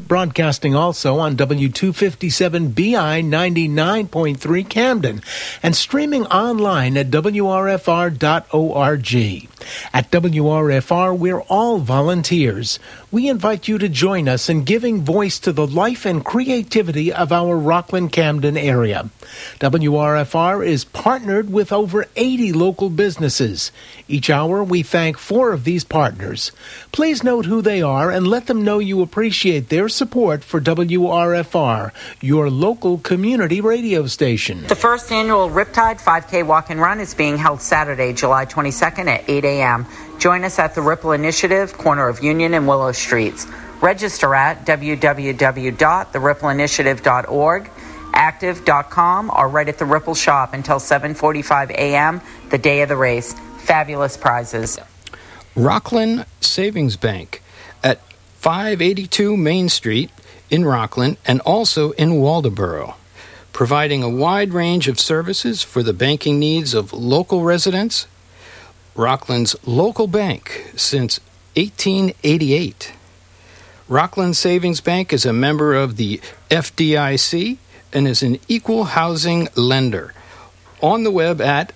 broadcasting also on W257BI 99.3 Camden and streaming online at WRFR.org. At WRFR, we're all volunteers. We invite you to join us in giving voice to the life and creativity of our Rockland Camden area. WRFR is partnered with over 80 local businesses. Each hour, we thank four of these partners. Please note who they are and let them know you appreciate their support for WRFR, your local community radio station. The first annual Riptide 5K Walk and Run is being held Saturday, July 22nd at 8 a.m. Join us at the Ripple Initiative, corner of Union and Willow Streets. Register at www.therippleinitiative.org, active.com, or right at the Ripple shop until 7:45 a.m. the day of the race. Fabulous prizes. Rockland Savings Bank at 582 Main Street in Rockland and also in Waldoboro, providing a wide range of services for the banking needs of local residents. Rockland's local bank since 1888. Rockland Savings Bank is a member of the FDIC and is an equal housing lender. On the web at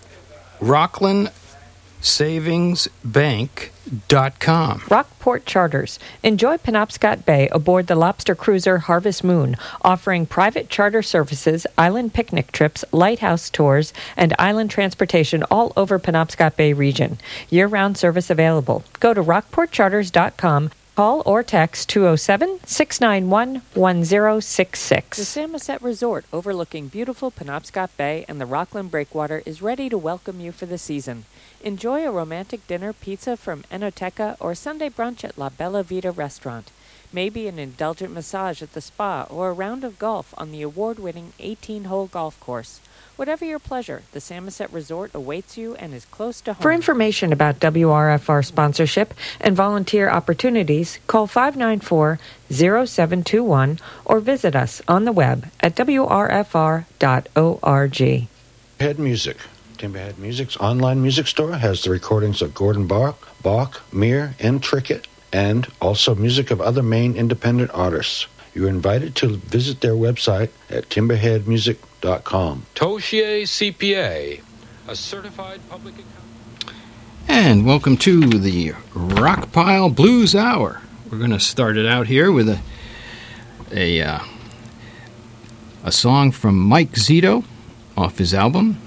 Rockport Charters. Enjoy Penobscot Bay aboard the lobster cruiser Harvest Moon, offering private charter services, island picnic trips, lighthouse tours, and island transportation all over Penobscot Bay region. Year-round service available. Go to rockportcharters.com Call or text 207 691 1066. The Samoset Resort, overlooking beautiful Penobscot Bay and the Rockland Breakwater, is ready to welcome you for the season. Enjoy a romantic dinner, pizza from Enoteca, or Sunday brunch at La Bella Vita restaurant. Maybe an indulgent massage at the spa or a round of golf on the award winning 18 hole golf course. Whatever your pleasure, the Samoset Resort awaits you and is close to home. For information about WRFR sponsorship and volunteer opportunities, call 594 0721 or visit us on the web at wrfr.org. Head Music. Timberhead Music's online music store has the recordings of Gordon Bok, Bok, Muir, and Trickett, and also music of other Maine independent artists. You're invited to visit their website at timberheadmusic.com. Toshier CPA, a certified public accountant. And welcome to the Rockpile Blues Hour. We're going to start it out here with a a uh, a song from Mike Zito off his album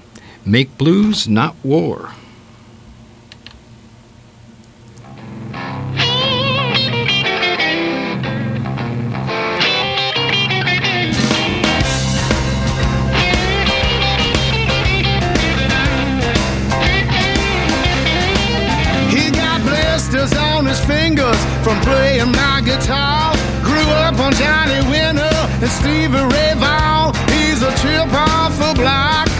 Make Blues Not War. Fingers from playing my guitar. Grew up on Johnny Winter and Stevie Ray Vaughan. He's a chip off the block.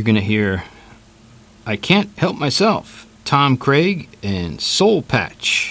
You're going to hear I Can't Help Myself, Tom Craig and Soul Patch.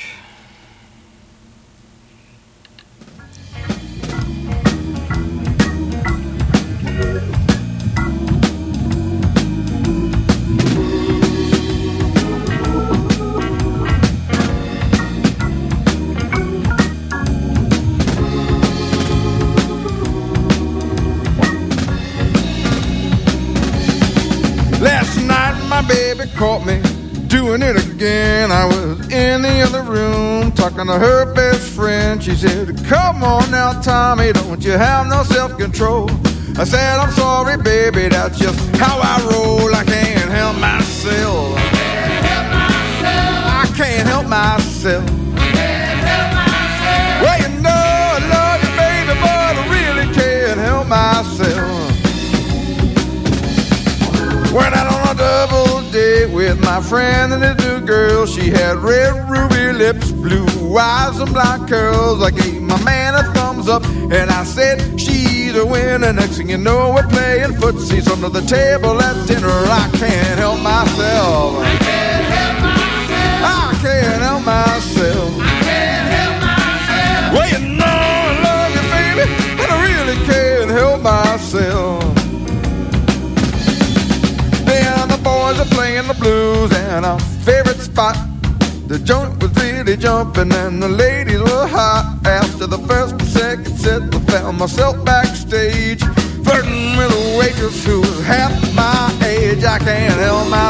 Talking to her best friend. She said, Come on now, Tommy, don't you have no self control? I said, I'm sorry, baby, that's just how I roll. I can't help myself. I can't help myself. Well, my friend and his new girl. She had red ruby lips, blue eyes, and black curls. I gave my man a thumbs up and I said, She's a winner. Next thing you know, we're playing footsies under the table at dinner. I can't help myself. I can't help myself. I can't help myself. I can't you know I and our favorite spot. The joint was really jumping and the ladies were hot. After the first and second set, I found myself backstage. Flirting with a waitress who was half my age. I can't help myself.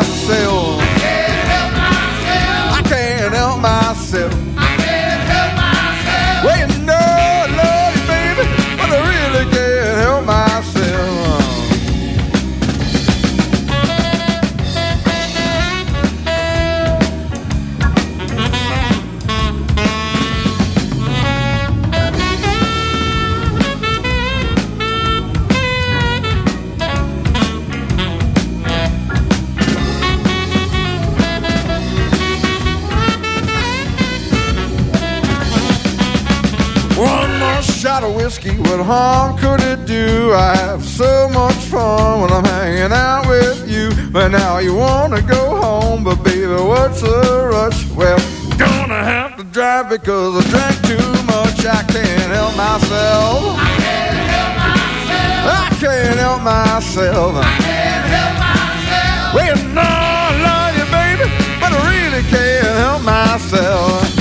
What harm could it do? I have so much fun when I'm hanging out with you. But now you wanna go home, but baby, what's the rush? Well, gonna have to drive because I drank too much. I can't help myself. I can't help myself. I can't help myself. I can't help myself. Well, know I love you, baby, but I really can't help myself.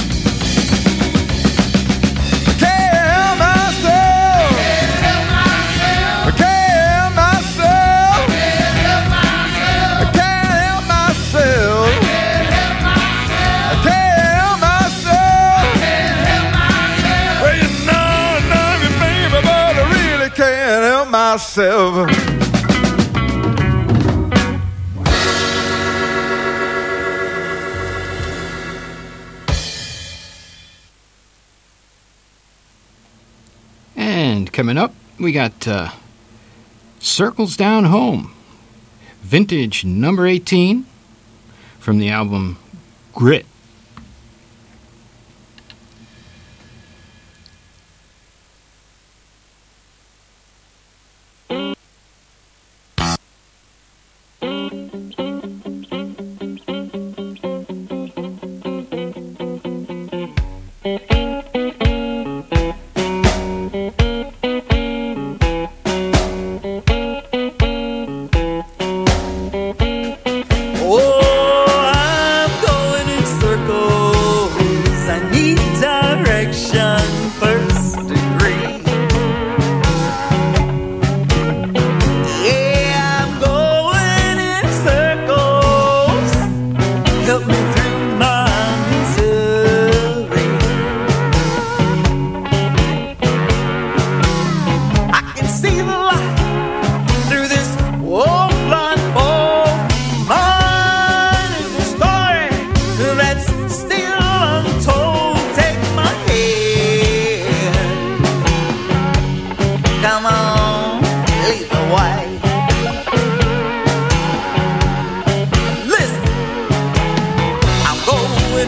And coming up, we got uh, Circles Down Home, vintage number 18 from the album Grit.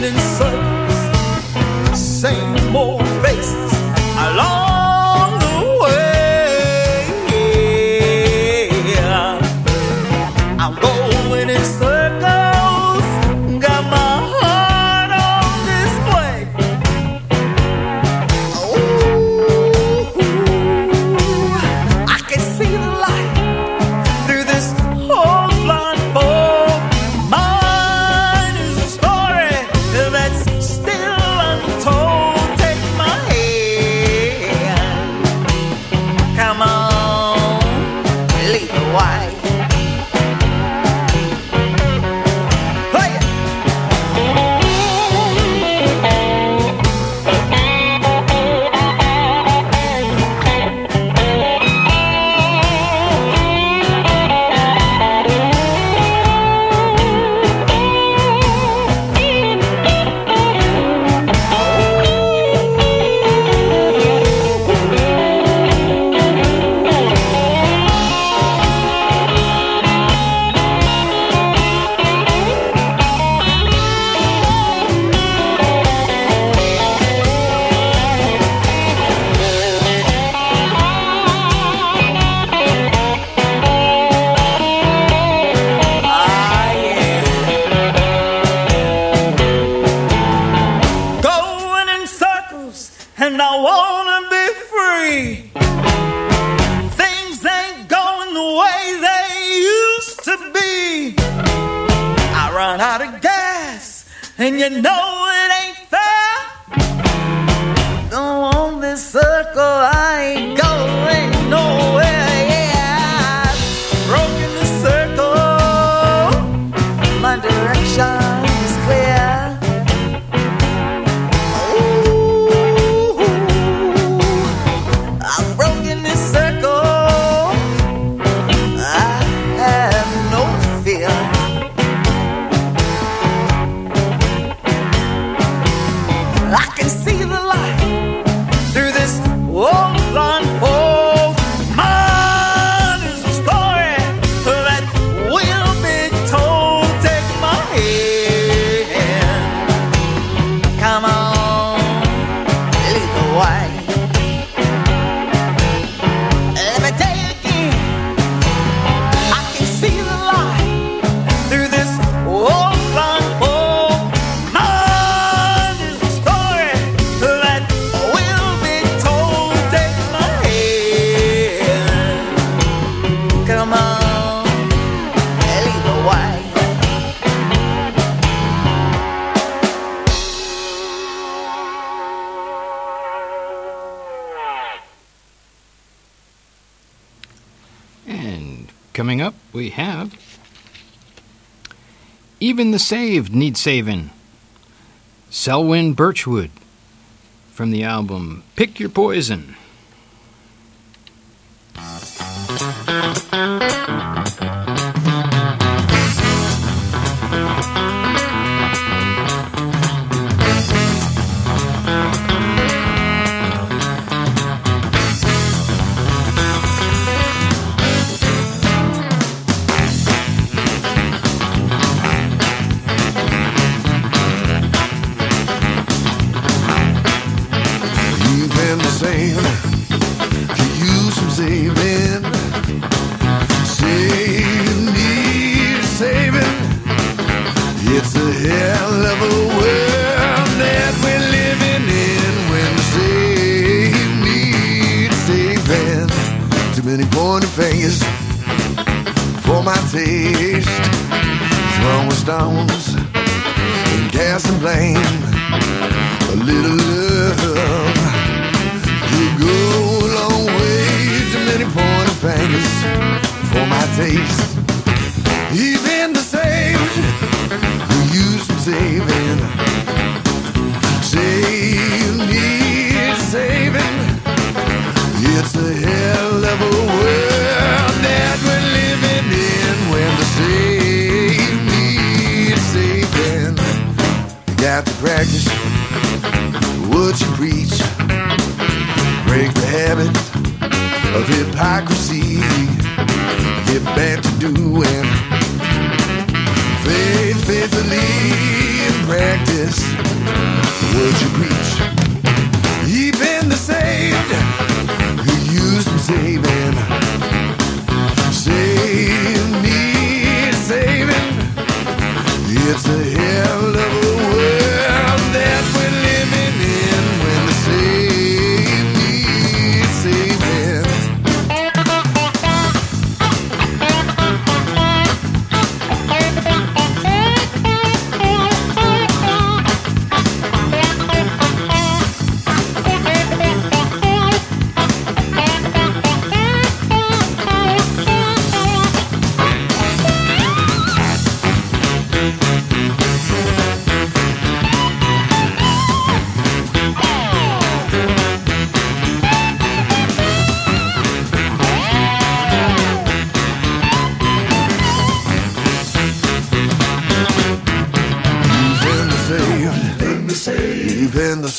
Going in I Even the saved need saving. Selwyn Birchwood from the album Pick Your Poison.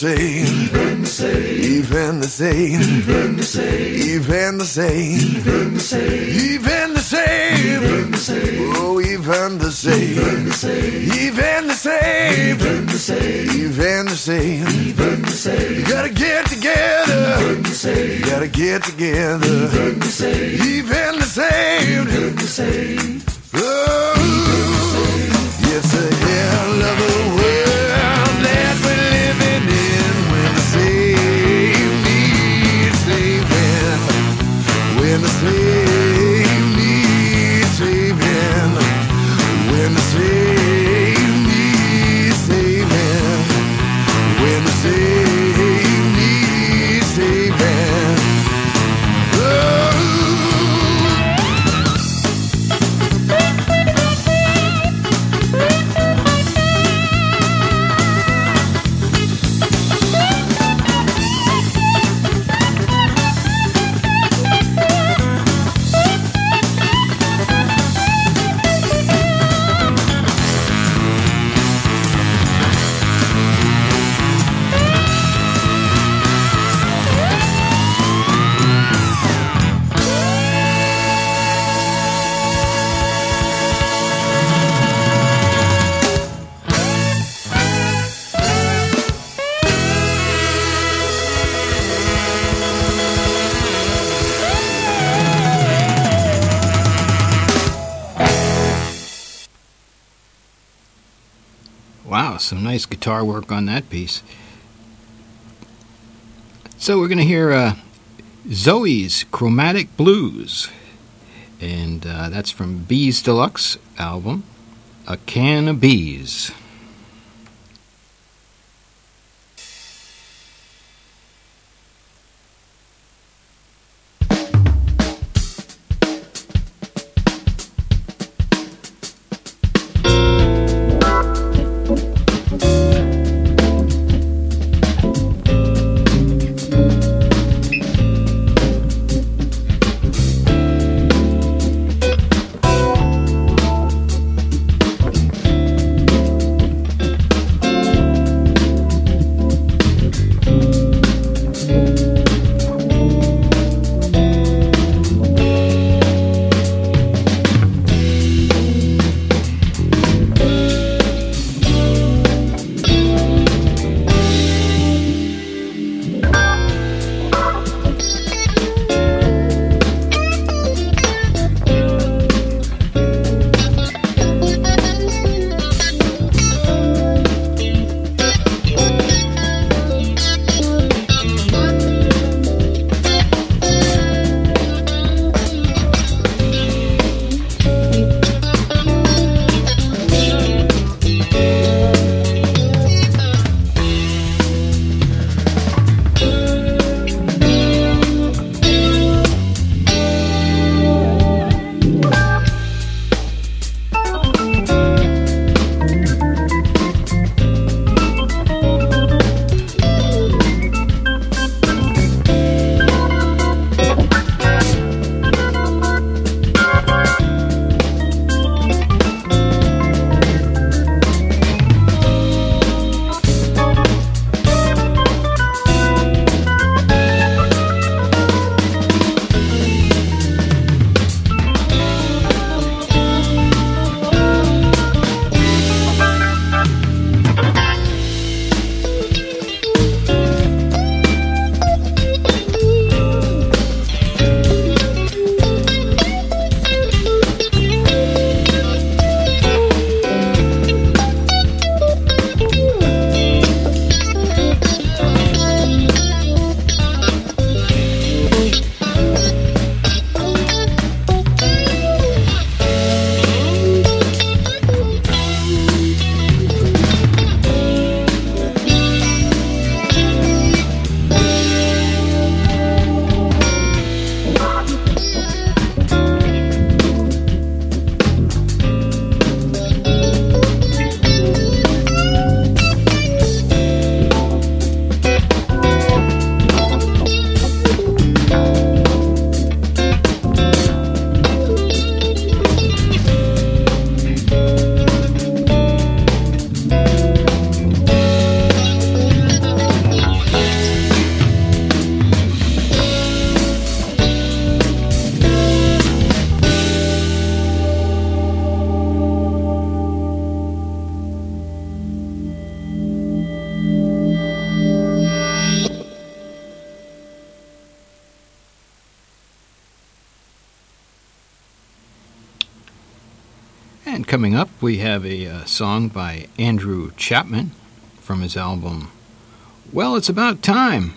same, even the same, even the same, even the same, even the same, even the same, even the same, even the same, oh, even the same, even the same, even the same, even the same. You gotta get together, you gotta get together, even the same, even the same. Some nice guitar work on that piece. So we're going to hear uh, Zoe's Chromatic Blues, and uh, that's from Bees Deluxe album, A Can of Bees. And coming up, we have a uh, song by Andrew Chapman from his album, Well, It's About Time.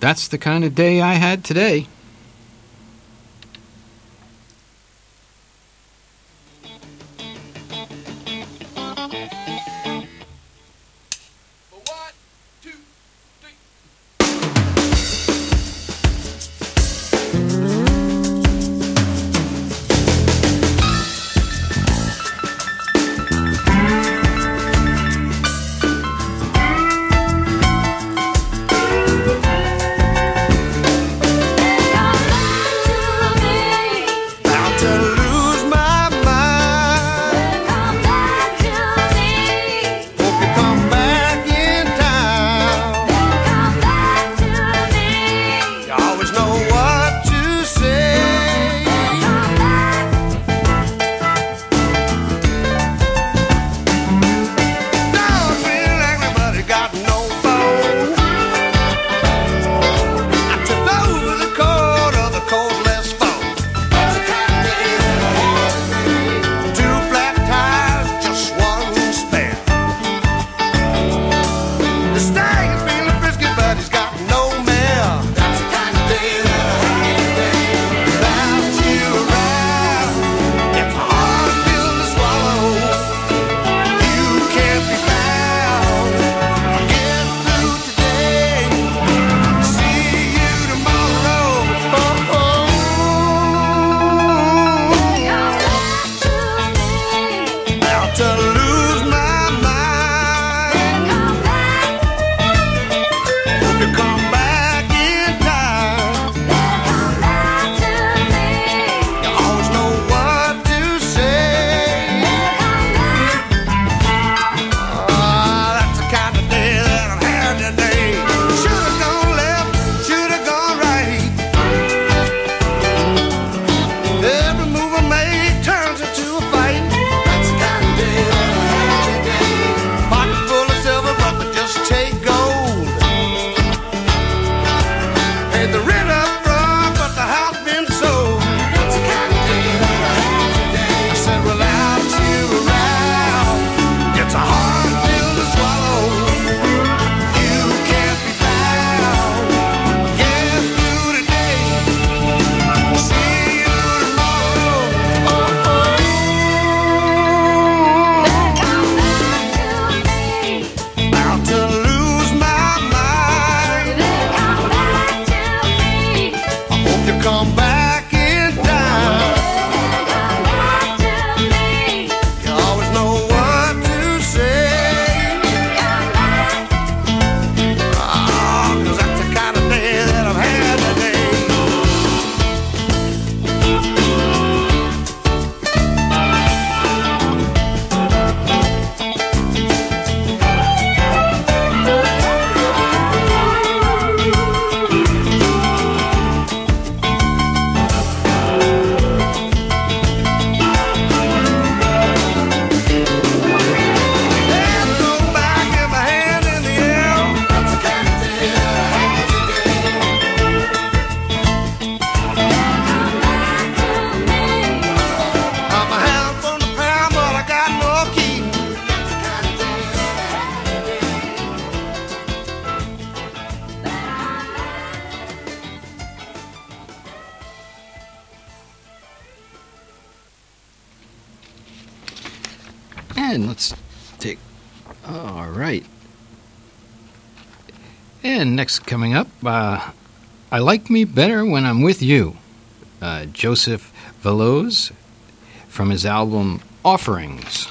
That's the kind of day I had today. next coming up, uh, I Like Me Better When I'm With You, uh, Joseph Veloz from his album Offerings.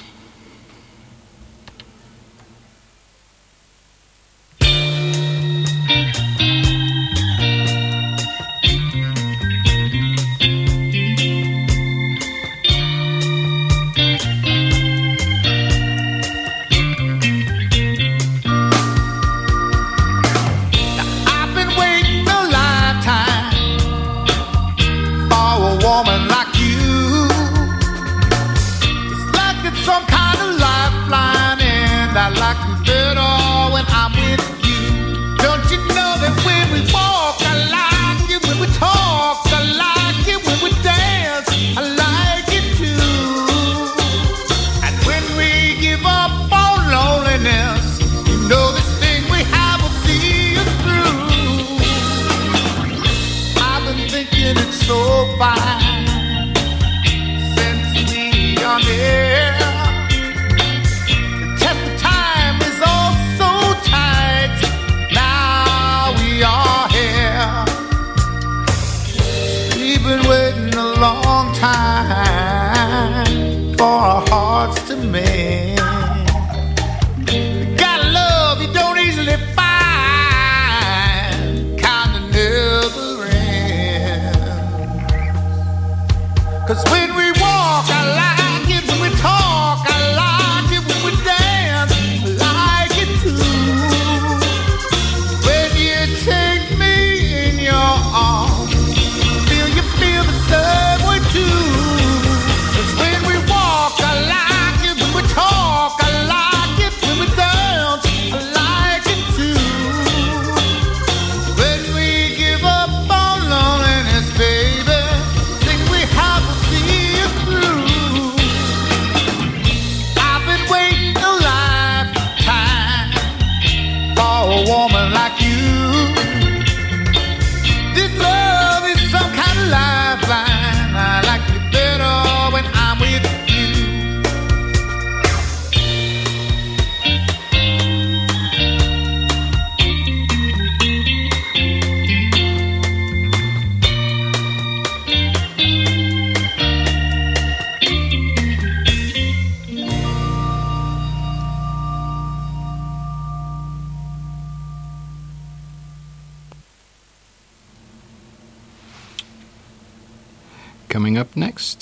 long time for our hearts to mend.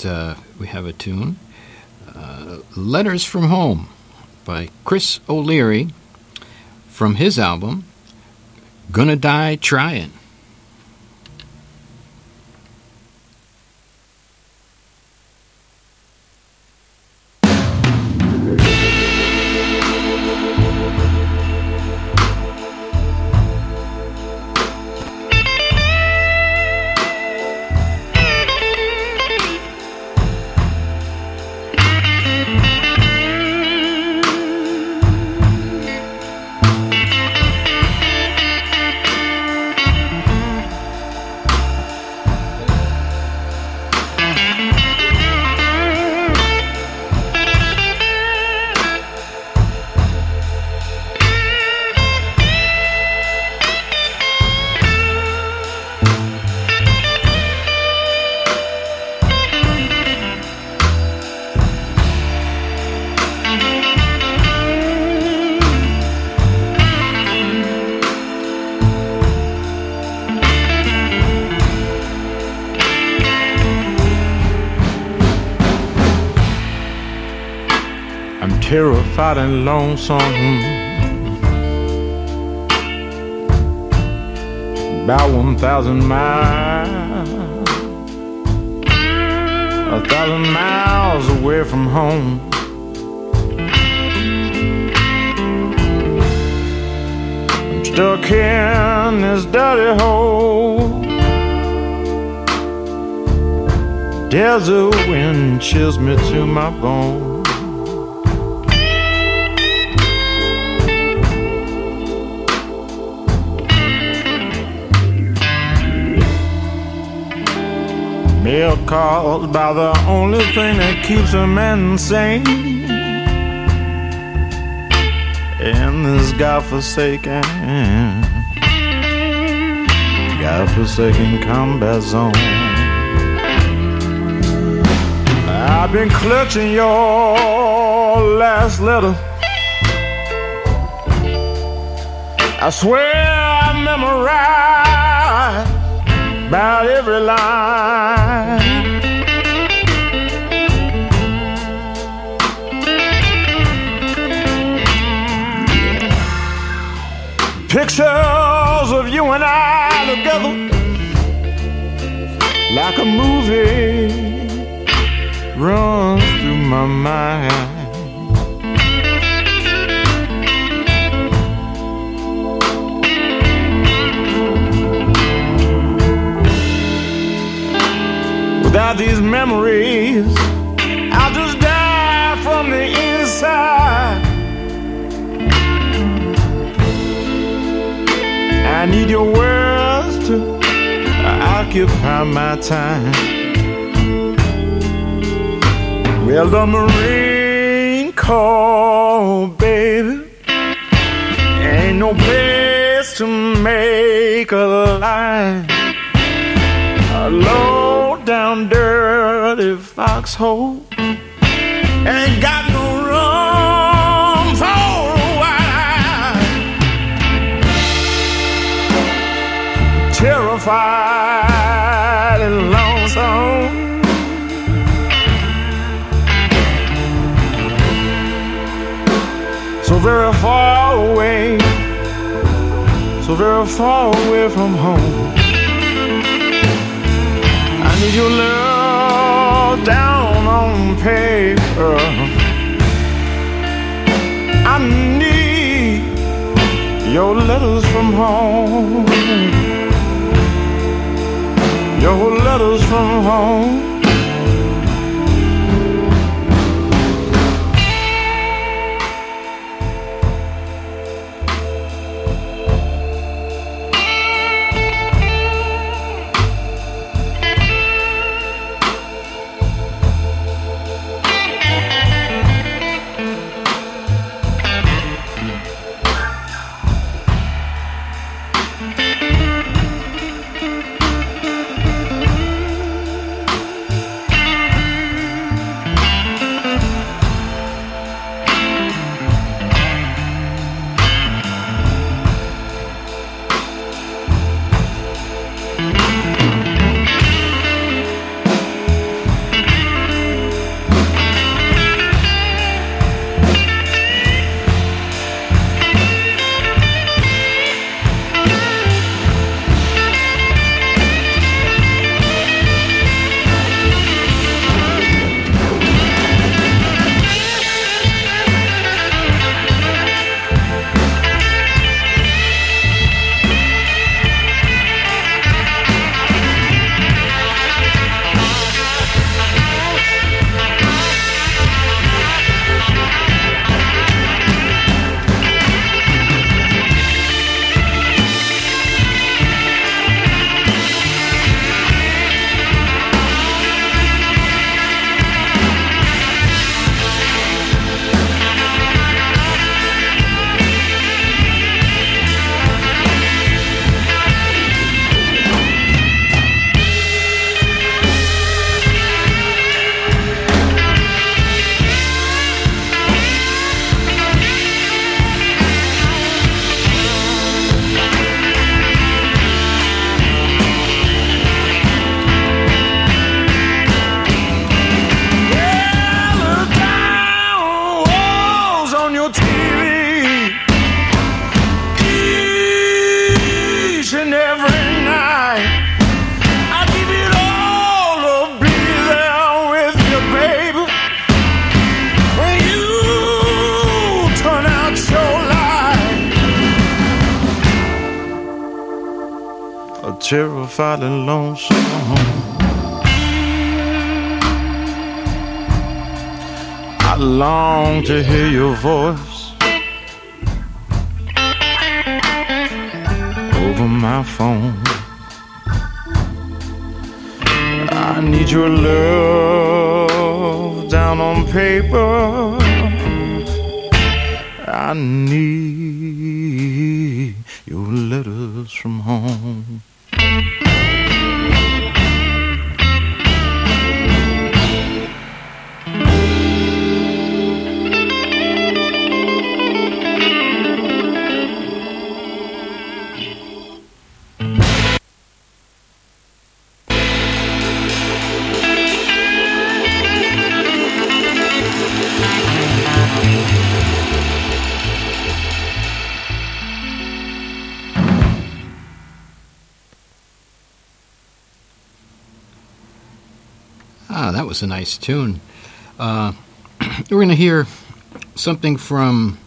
uh, we have a tune. Uh, Letters from Home by Chris O'Leary from his album, Gonna Die Trying. and lonesome. About 1,000 miles, a thousand miles away from home. I'm stuck in this dirty hole. Desert wind chills me to my bones. They're called by the only thing that keeps a man sane. In this godforsaken, godforsaken combat zone. I've been clutching your last letter. I swear I memorized about every line. Pictures of you and I together like a movie runs through my mind. Without these memories, I need your words to occupy my time. Well, the Marine Corps, baby, ain't no place to make a line. A low down, dirty foxhole ain't got Terrified and lonesome. So very far away, so very far away from home. I need your love down on paper. I need your letters from home. Your letters from home. Nice tune. Uh, we're going to hear something from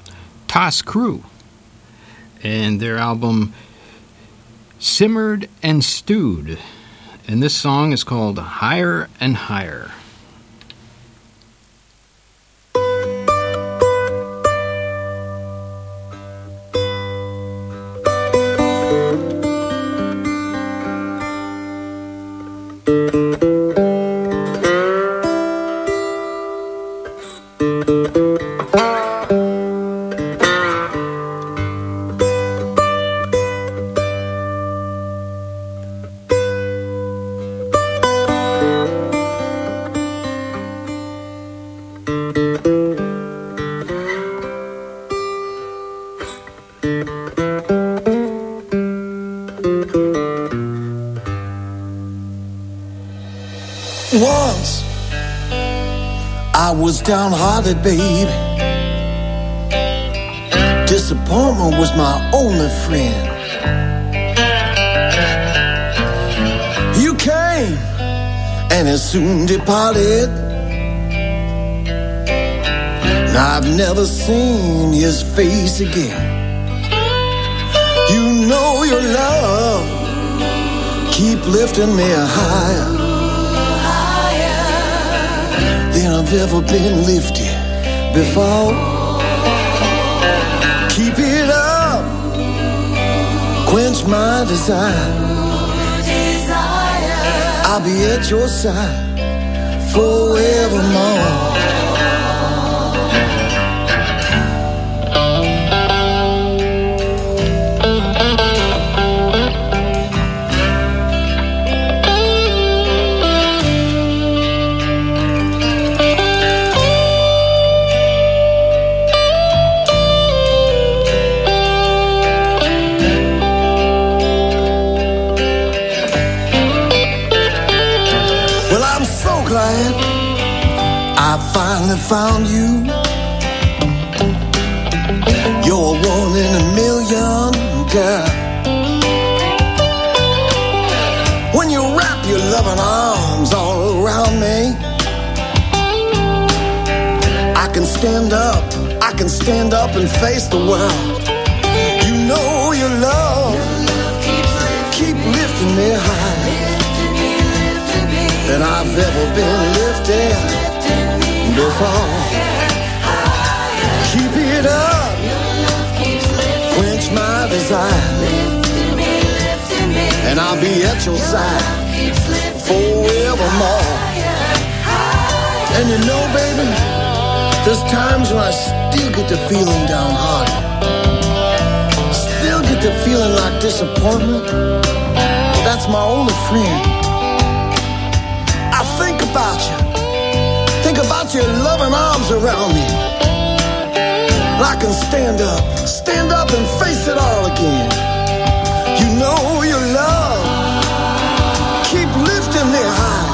Tas Cru and their album Simmered and Stewed. And this song is called Higher and Higher. Downhearted, baby. Disappointment was my only friend. You came and it soon departed. And I've never seen his face again. You know your love keep lifting me higher than I've ever been lifted before. Keep it up, quench my desire. I'll be at your side finally found you. You're one in a million, girl. When you wrap your loving arms all around me, I can stand up, I can stand up and face the world. You know your love, keep lifting me high than I've ever been lifted before. Keep it up, quench my desire, and I'll be at your side forevermore. And you know, baby, there's times when I still get the feeling downhearted, still get the feeling like disappointment. That's my only friend. I think about you. Think your loving arms around me. I can stand up, stand up and face it all again. You know your love. Keep lifting me high.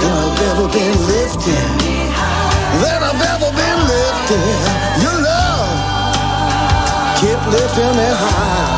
Than I've ever been lifted. Than I've ever been lifted. Your love. Keep lifting me high.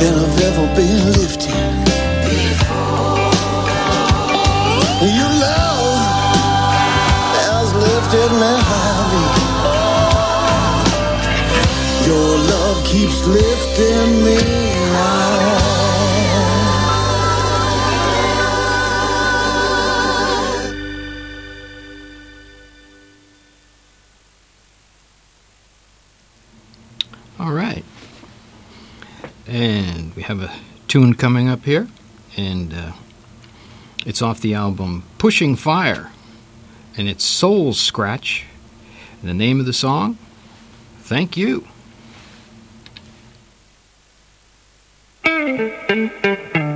than I've ever been lifted before. Your love has lifted me heavy. Your love keeps lifting me. tune coming up here, and uh, it's off the album Pushing Fire, and it's Soul Scratch. And the name of the song, Thank You.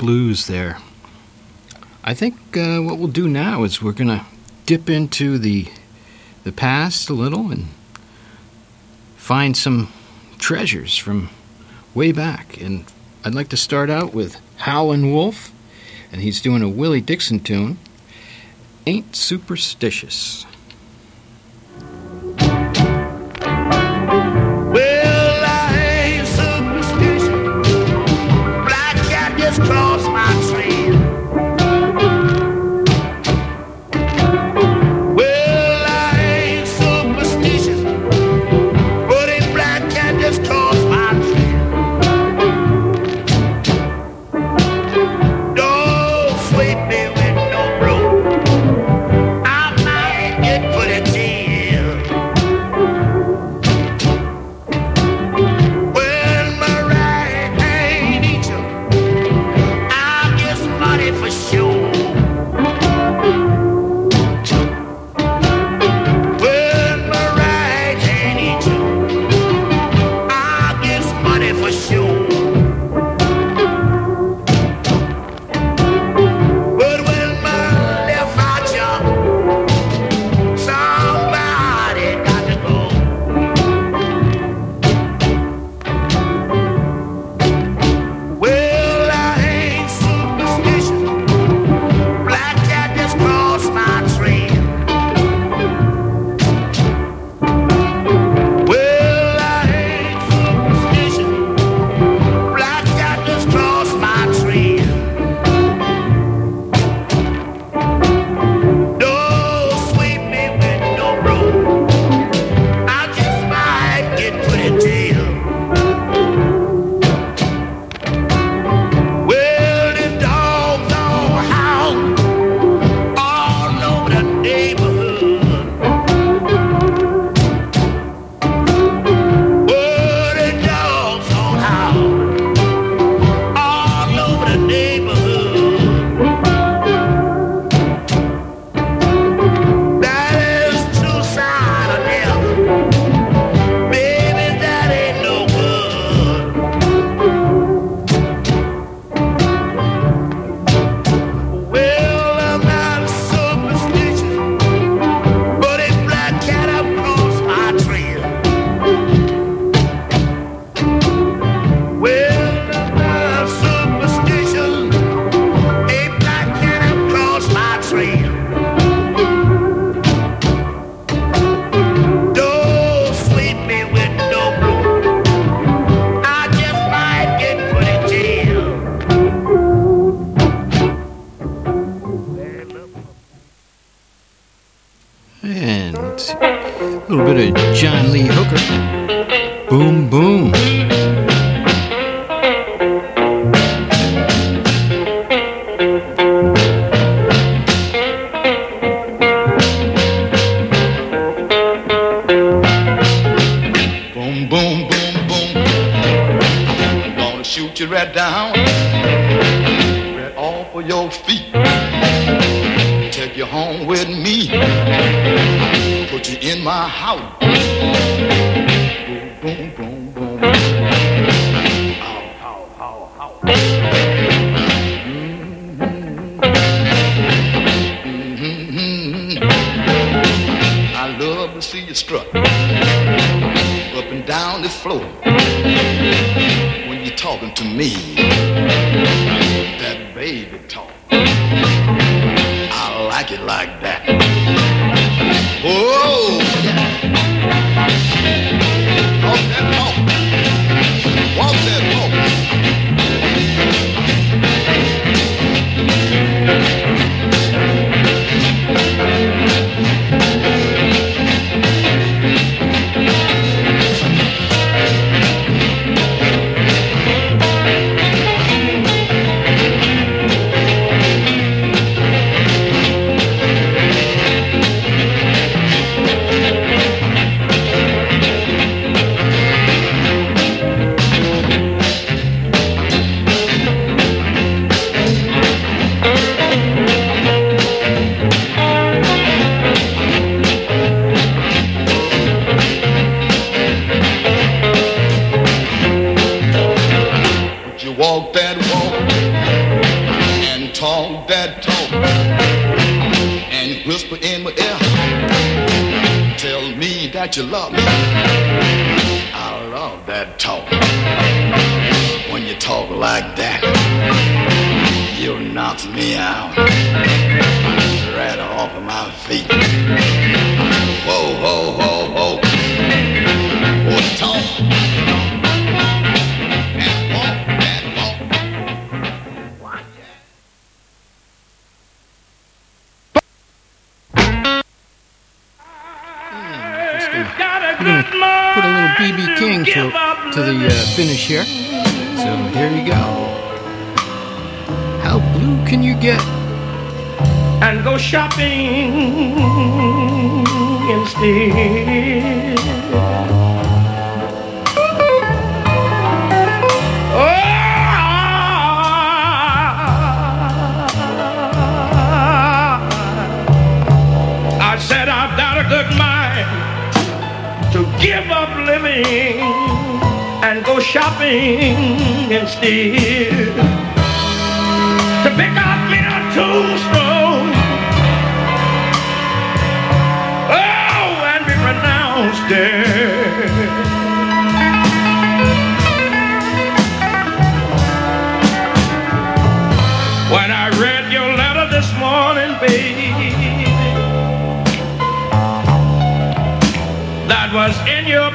blues there. I think uh, what we'll do now is we're going to dip into the the past a little and find some treasures from way back. And I'd like to start out with Howlin' Wolf, and he's doing a Willie Dixon tune, Ain't Superstitious.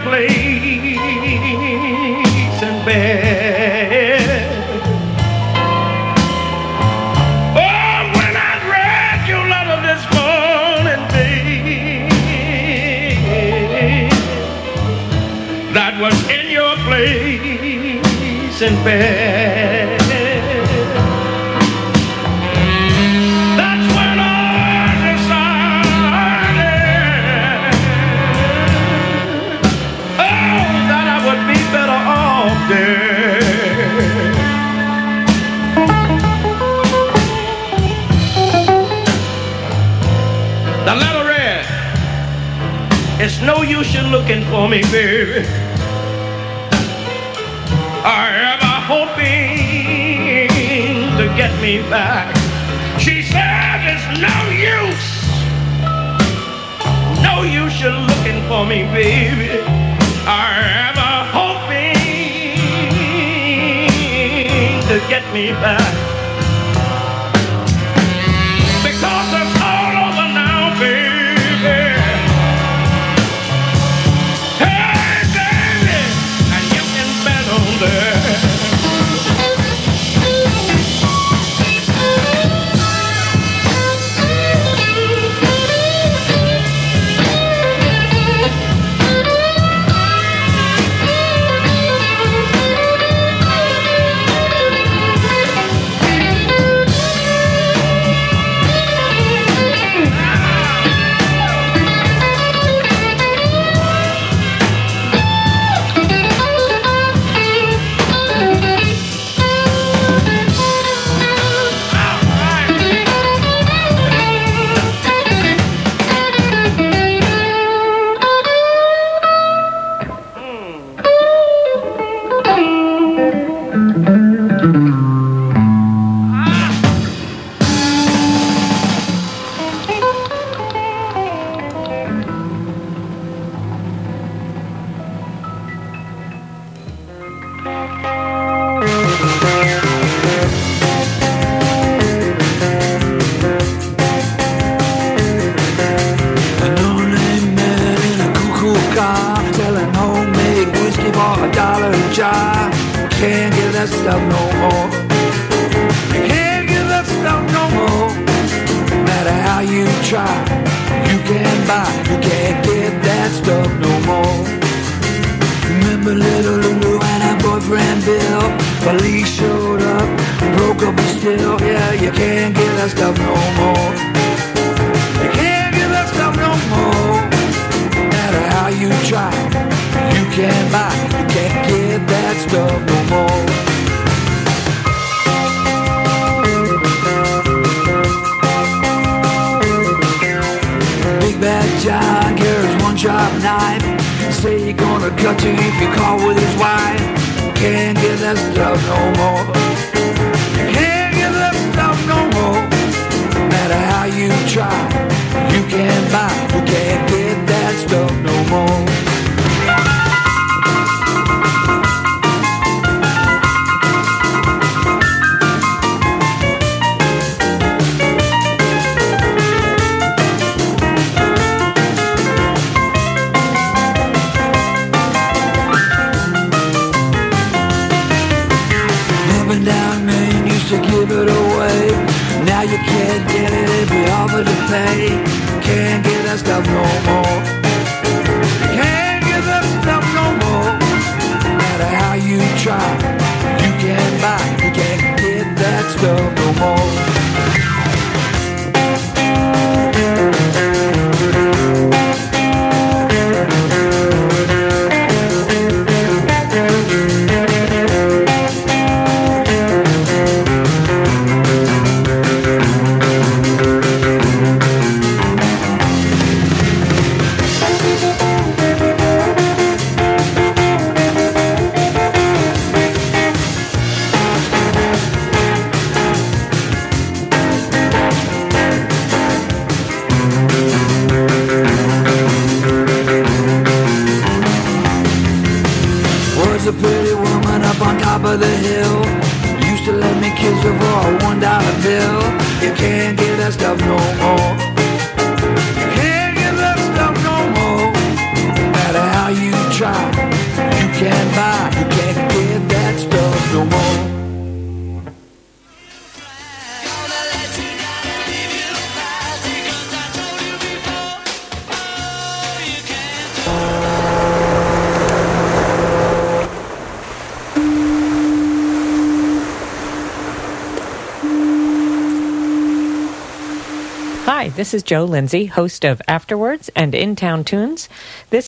place in bed. Oh, when I read your letter this morning, babe, that was in your place in bed. contribution looking for me, baby. I am hoping to get me back. She said it's no use, no use you looking for me, baby. I am hoping to get me back. This is Joe Lindsay, host of Afterwards and In Town Tunes.